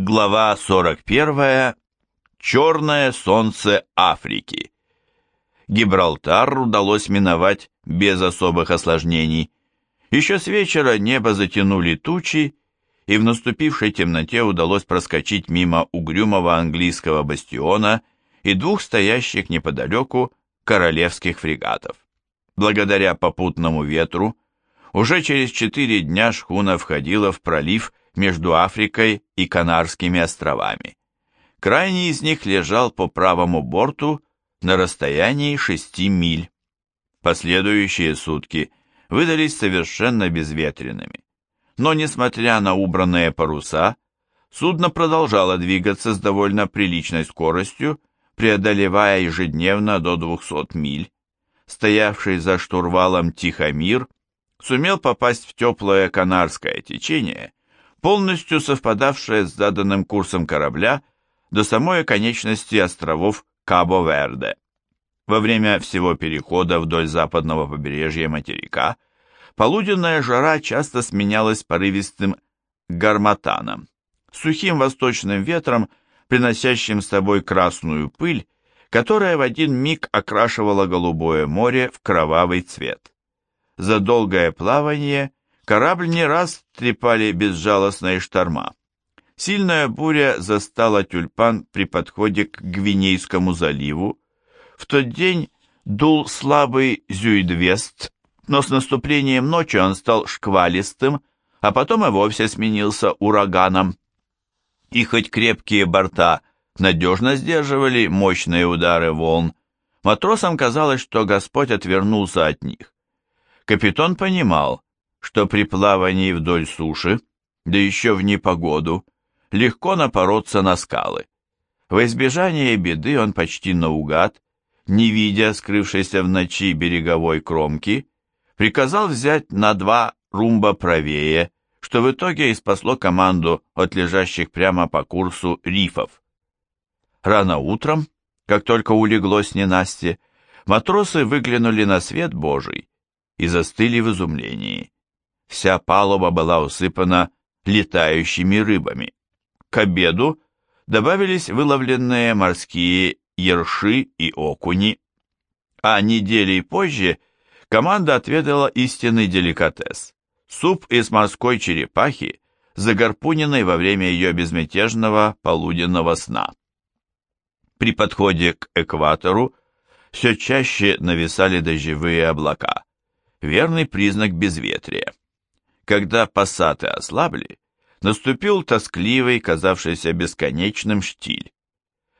Глава 41. Черное солнце Африки. Гибралтар удалось миновать без особых осложнений. Еще с вечера небо затянули тучи, и в наступившей темноте удалось проскочить мимо угрюмого английского бастиона и двух стоящих неподалеку королевских фрегатов. Благодаря попутному ветру, уже через четыре дня шхуна входила в пролив между Африкой и Канарскими островами. Крайний из них лежал по правому борту на расстоянии шести миль. Последующие сутки выдались совершенно безветренными. Но, несмотря на убранные паруса, судно продолжало двигаться с довольно приличной скоростью, преодолевая ежедневно до 200 миль. Стоявший за штурвалом Тихомир сумел попасть в теплое канарское течение полностью совпадавшая с заданным курсом корабля до самой конечности островов Кабо-Верде. Во время всего перехода вдоль западного побережья материка полуденная жара часто сменялась порывистым гарматаном, сухим восточным ветром, приносящим с собой красную пыль, которая в один миг окрашивала голубое море в кровавый цвет. За долгое плавание Корабль не раз трепали безжалостные шторма. Сильная буря застала тюльпан при подходе к Гвинейскому заливу. В тот день дул слабый зюидвест, но с наступлением ночи он стал шквалистым, а потом и вовсе сменился ураганом. И хоть крепкие борта надежно сдерживали мощные удары волн, матросам казалось, что Господь отвернулся от них. Капитан понимал, что при плавании вдоль суши, да еще в непогоду, легко напороться на скалы. Во избежание беды он почти наугад, не видя скрывшейся в ночи береговой кромки, приказал взять на два румба правее, что в итоге и спасло команду от лежащих прямо по курсу рифов. Рано утром, как только улеглось ненастье, матросы выглянули на свет Божий и застыли в изумлении. Вся палуба была усыпана летающими рыбами. К обеду добавились выловленные морские ерши и окуни, а недели позже команда отведала истинный деликатес – суп из морской черепахи, загорпуненной во время ее безмятежного полуденного сна. При подходе к экватору все чаще нависали дождевые облака, верный признак безветрия. Когда пассаты ослабли, наступил тоскливый, казавшийся бесконечным штиль.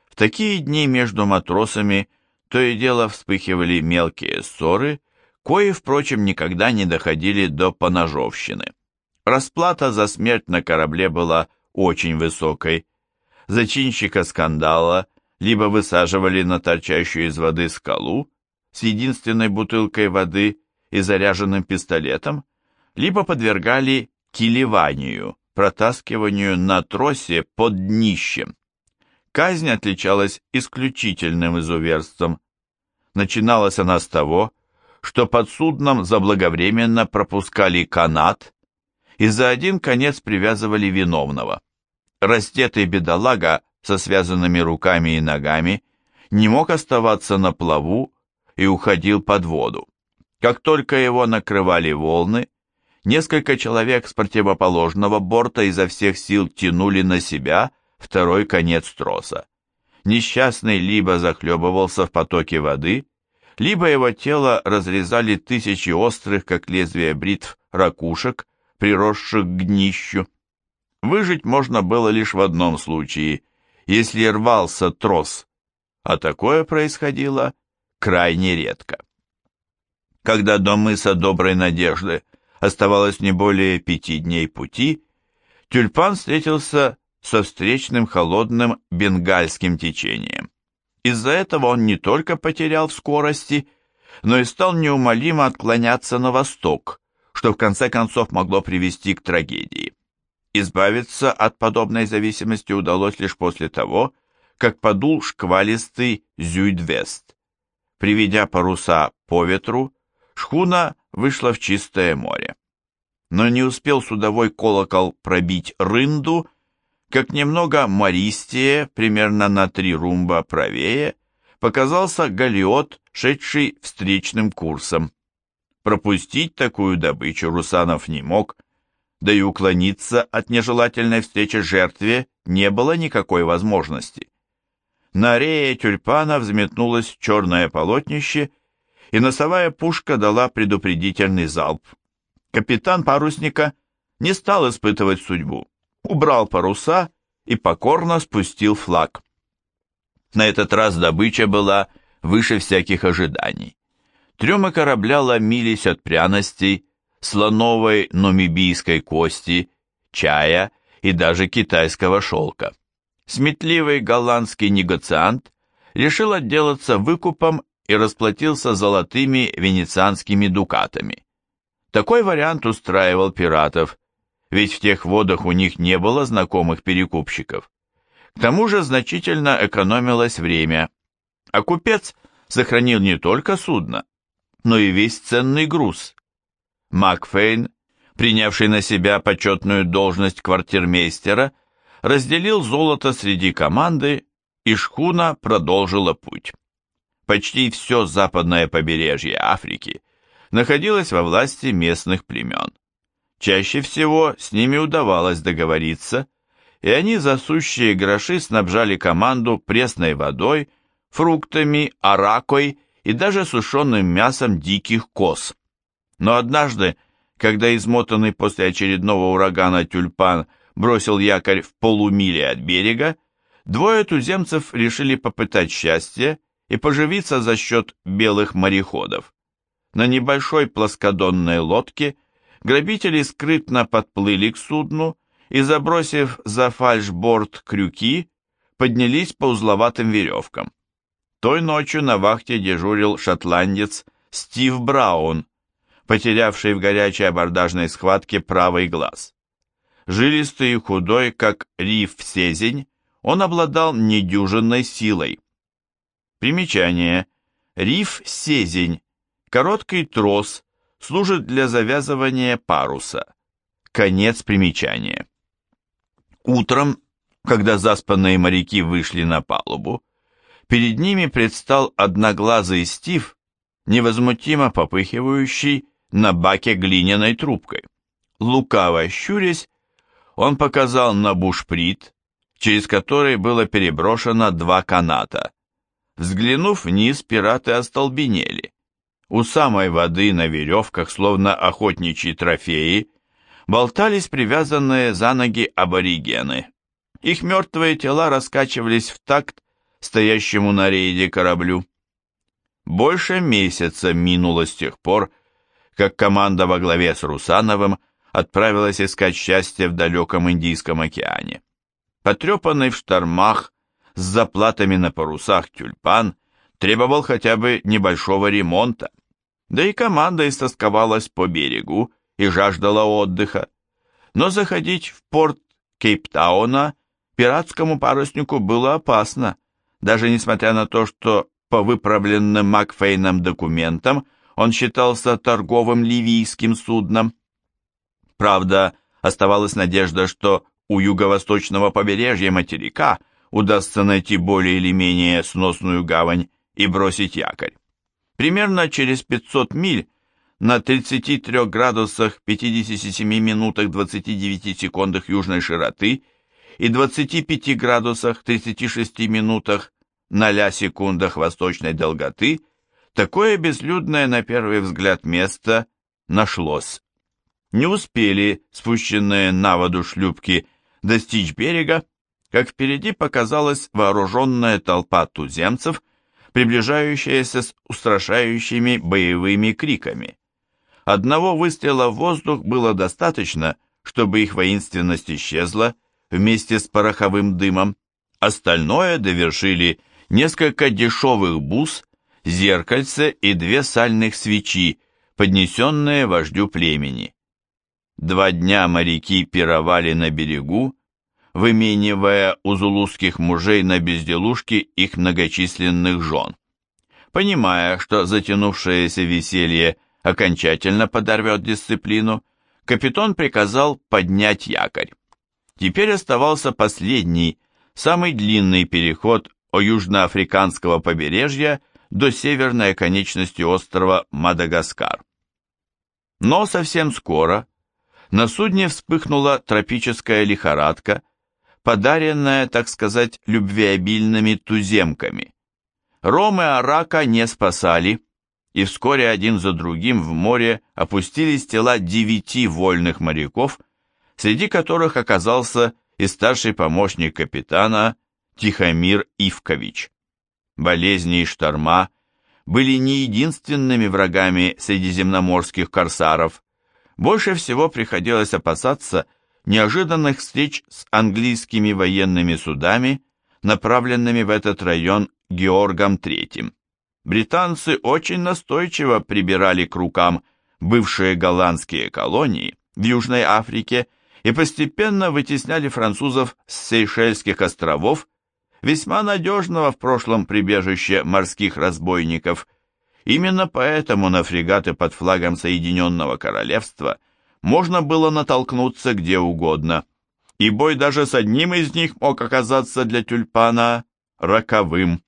В такие дни между матросами то и дело вспыхивали мелкие ссоры, кои, впрочем, никогда не доходили до поножовщины. Расплата за смерть на корабле была очень высокой. Зачинщика скандала либо высаживали на торчащую из воды скалу с единственной бутылкой воды и заряженным пистолетом, либо подвергали килеванию, протаскиванию на тросе под днищем. Казнь отличалась исключительным изуверством. Начиналась она с того, что под судном заблаговременно пропускали канат и за один конец привязывали виновного. Растетый бедолага со связанными руками и ногами не мог оставаться на плаву и уходил под воду. Как только его накрывали волны, Несколько человек с противоположного борта изо всех сил тянули на себя второй конец троса. Несчастный либо захлебывался в потоке воды, либо его тело разрезали тысячи острых, как лезвие бритв, ракушек, приросших к днищу. Выжить можно было лишь в одном случае, если рвался трос, а такое происходило крайне редко. Когда до мыса Доброй Надежды оставалось не более пяти дней пути, тюльпан встретился со встречным холодным бенгальским течением. Из-за этого он не только потерял в скорости, но и стал неумолимо отклоняться на восток, что в конце концов могло привести к трагедии. Избавиться от подобной зависимости удалось лишь после того, как подул шквалистый зюйдвест. Приведя паруса по ветру, шхуна вышла в чистое море. Но не успел судовой колокол пробить рынду, как немного мористее, примерно на три румба правее, показался галиот, шедший встречным курсом. Пропустить такую добычу Русанов не мог, да и уклониться от нежелательной встречи жертве не было никакой возможности. На рее тюльпана взметнулось черное полотнище, и носовая пушка дала предупредительный залп. Капитан парусника не стал испытывать судьбу, убрал паруса и покорно спустил флаг. На этот раз добыча была выше всяких ожиданий. Трюмы корабля ломились от пряностей, слоновой номибийской кости, чая и даже китайского шелка. Сметливый голландский негациант решил отделаться выкупом и расплатился золотыми венецианскими дукатами. Такой вариант устраивал пиратов, ведь в тех водах у них не было знакомых перекупщиков. К тому же значительно экономилось время, а купец сохранил не только судно, но и весь ценный груз. Макфейн, принявший на себя почетную должность квартирмейстера, разделил золото среди команды, и шхуна продолжила путь. Почти все западное побережье Африки находилось во власти местных племен. Чаще всего с ними удавалось договориться, и они за сущие гроши снабжали команду пресной водой, фруктами, аракой и даже сушеным мясом диких коз. Но однажды, когда измотанный после очередного урагана тюльпан бросил якорь в полумиле от берега, двое туземцев решили попытать счастье и поживиться за счет белых мореходов. На небольшой плоскодонной лодке грабители скрытно подплыли к судну и, забросив за фальшборд крюки, поднялись по узловатым веревкам. Той ночью на вахте дежурил шотландец Стив Браун, потерявший в горячей абордажной схватке правый глаз. Жилистый и худой, как риф Сезень, он обладал недюжинной силой. Примечание. Риф Сезень, короткий трос, служит для завязывания паруса. Конец примечания. Утром, когда заспанные моряки вышли на палубу, перед ними предстал одноглазый Стив, невозмутимо попыхивающий на баке глиняной трубкой. Лукаво щурясь, он показал на бушприт, через который было переброшено два каната. Взглянув вниз, пираты остолбенели. У самой воды на веревках, словно охотничьи трофеи, болтались привязанные за ноги аборигены. Их мертвые тела раскачивались в такт стоящему на рейде кораблю. Больше месяца минуло с тех пор, как команда во главе с Русановым отправилась искать счастье в далеком Индийском океане. Потрепанный в штормах, с заплатами на парусах тюльпан, требовал хотя бы небольшого ремонта. Да и команда истосковалась по берегу и жаждала отдыха. Но заходить в порт Кейптауна пиратскому паруснику было опасно, даже несмотря на то, что по выправленным Макфейном документам – он считался торговым ливийским судном. Правда, оставалась надежда, что у юго-восточного побережья материка удастся найти более или менее сносную гавань и бросить якорь. Примерно через 500 миль на 33 градусах 57 минутах 29 секундах южной широты и 25 градусах 36 минутах 0 секундах восточной долготы Такое безлюдное на первый взгляд место нашлось. Не успели спущенные на воду шлюпки достичь берега, как впереди показалась вооруженная толпа туземцев, приближающаяся с устрашающими боевыми криками. Одного выстрела в воздух было достаточно, чтобы их воинственность исчезла вместе с пороховым дымом. Остальное довершили несколько дешевых бус зеркальце и две сальных свечи, поднесенные вождю племени. Два дня моряки пировали на берегу, выменивая у зулузских мужей на безделушки их многочисленных жен. Понимая, что затянувшееся веселье окончательно подорвет дисциплину, капитан приказал поднять якорь. Теперь оставался последний, самый длинный переход о южноафриканского побережья до северной оконечности острова Мадагаскар. Но совсем скоро на судне вспыхнула тропическая лихорадка, подаренная, так сказать, любвеобильными туземками. Ром и Арака не спасали, и вскоре один за другим в море опустились тела девяти вольных моряков, среди которых оказался и старший помощник капитана Тихомир Ивкович. Болезни и шторма были не единственными врагами средиземноморских корсаров. Больше всего приходилось опасаться неожиданных встреч с английскими военными судами, направленными в этот район Георгом III. Британцы очень настойчиво прибирали к рукам бывшие голландские колонии в Южной Африке и постепенно вытесняли французов с Сейшельских островов, весьма надежного в прошлом прибежище морских разбойников. Именно поэтому на фрегаты под флагом Соединенного Королевства можно было натолкнуться где угодно, и бой даже с одним из них мог оказаться для тюльпана роковым.